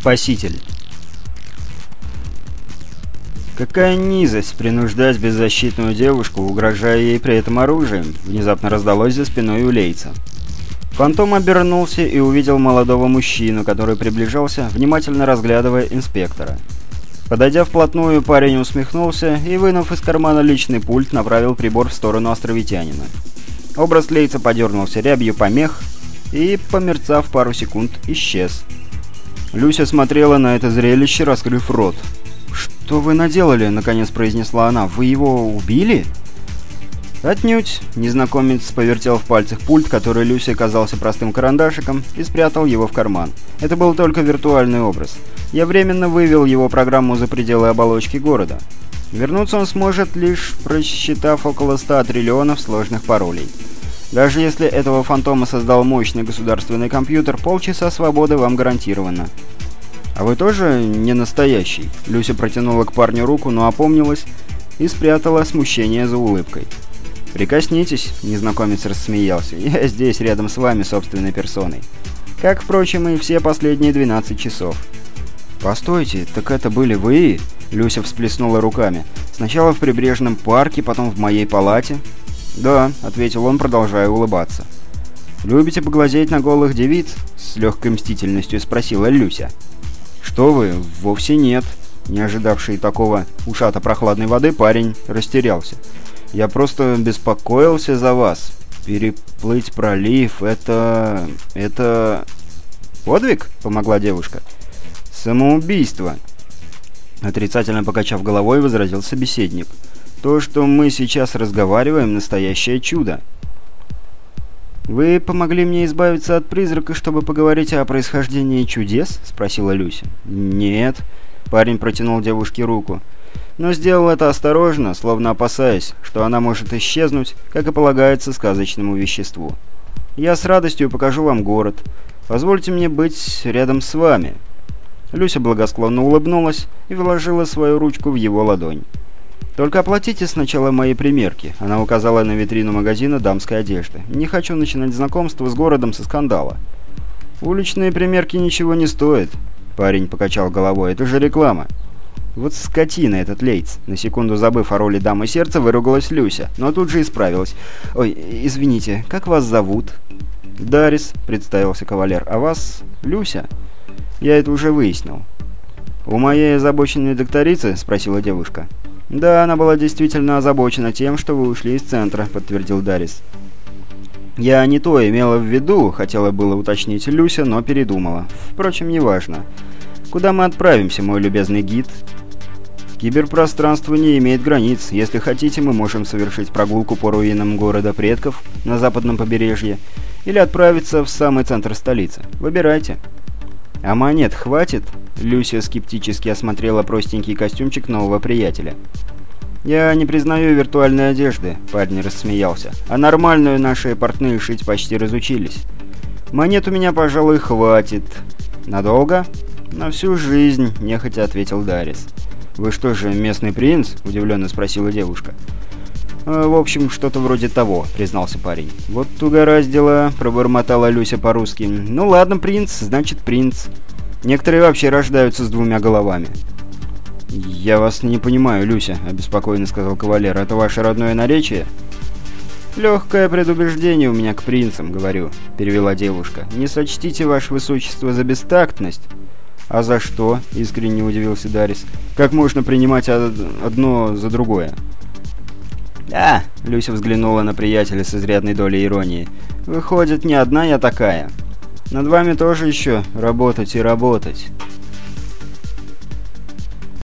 Спаситель. Какая низость принуждать беззащитную девушку, угрожая ей при этом оружием, внезапно раздалось за спиной у Лейца. Фантом обернулся и увидел молодого мужчину, который приближался, внимательно разглядывая инспектора. Подойдя вплотную, парень усмехнулся и, вынув из кармана личный пульт, направил прибор в сторону островитянина. Образ Лейца подернулся рябью помех и, померцав пару секунд, исчез. Люся смотрела на это зрелище, раскрыв рот. «Что вы наделали?» — наконец произнесла она. «Вы его убили?» «Отнюдь!» — незнакомец повертел в пальцах пульт, который Люсе казался простым карандашиком, и спрятал его в карман. Это был только виртуальный образ. Я временно вывел его программу за пределы оболочки города. Вернуться он сможет, лишь просчитав около 100 триллионов сложных паролей. Даже если этого фантома создал мощный государственный компьютер, полчаса свободы вам гарантировано. «А вы тоже не настоящий?» Люся протянула к парню руку, но опомнилась и спрятала смущение за улыбкой. «Прикоснитесь», — незнакомец рассмеялся. «Я здесь, рядом с вами, собственной персоной. Как, впрочем, и все последние 12 часов». «Постойте, так это были вы?» Люся всплеснула руками. «Сначала в прибрежном парке, потом в моей палате». «Да», — ответил он, продолжая улыбаться. «Любите поглазеть на голых девиц?» — с легкой мстительностью спросила Люся. «Что вы? Вовсе нет». Не ожидавший такого ушата прохладной воды, парень растерялся. «Я просто беспокоился за вас. Переплыть пролив — это... это...» «Подвиг?» — помогла девушка. «Самоубийство!» Отрицательно покачав головой, возразил собеседник. То, что мы сейчас разговариваем, настоящее чудо. «Вы помогли мне избавиться от призрака, чтобы поговорить о происхождении чудес?» — спросила Люся. «Нет». Парень протянул девушке руку. Но сделал это осторожно, словно опасаясь, что она может исчезнуть, как и полагается сказочному веществу. «Я с радостью покажу вам город. Позвольте мне быть рядом с вами». Люся благосклонно улыбнулась и вложила свою ручку в его ладонь. «Только оплатите сначала мои примерки», — она указала на витрину магазина дамской одежды. «Не хочу начинать знакомство с городом со скандала». «Уличные примерки ничего не стоят», — парень покачал головой. «Это же реклама». Вот скотина этот Лейтс. На секунду забыв о роли дамы сердца, выругалась Люся, но тут же исправилась. «Ой, извините, как вас зовут?» «Дарис», — представился кавалер. «А вас Люся?» «Я это уже выяснил». «У моей озабоченной докторицы?» — спросила девушка. «Да, она была действительно озабочена тем, что вы ушли из центра», — подтвердил Дарис. «Я не то имела в виду», — хотела было уточнить Люся, но передумала. «Впрочем, неважно. Куда мы отправимся, мой любезный гид?» «Киберпространство не имеет границ. Если хотите, мы можем совершить прогулку по руинам города предков на западном побережье или отправиться в самый центр столицы. Выбирайте». «А монет хватит?» Люся скептически осмотрела простенький костюмчик нового приятеля. «Я не признаю виртуальной одежды», — парень рассмеялся. «А нормальную наши портные шить почти разучились. Монет у меня, пожалуй, хватит». «Надолго?» «На всю жизнь», — нехотя ответил Дарис. «Вы что же, местный принц?» — удивленно спросила девушка. «Э, «В общем, что-то вроде того», — признался парень. «Вот угораздило», — пробормотала Люся по-русски. «Ну ладно, принц, значит принц. Некоторые вообще рождаются с двумя головами». «Я вас не понимаю, Люся», — обеспокоенно сказал кавалер. «Это ваше родное наречие?» «Легкое предубеждение у меня к принцам, говорю», — перевела девушка. «Не сочтите, ваше высочество, за бестактность». «А за что?» — искренне удивился Дарис. «Как можно принимать одно за другое?» «Да», — Люся взглянула на приятеля с изрядной долей иронии. «Выходит, не одна я такая. Над вами тоже еще работать и работать».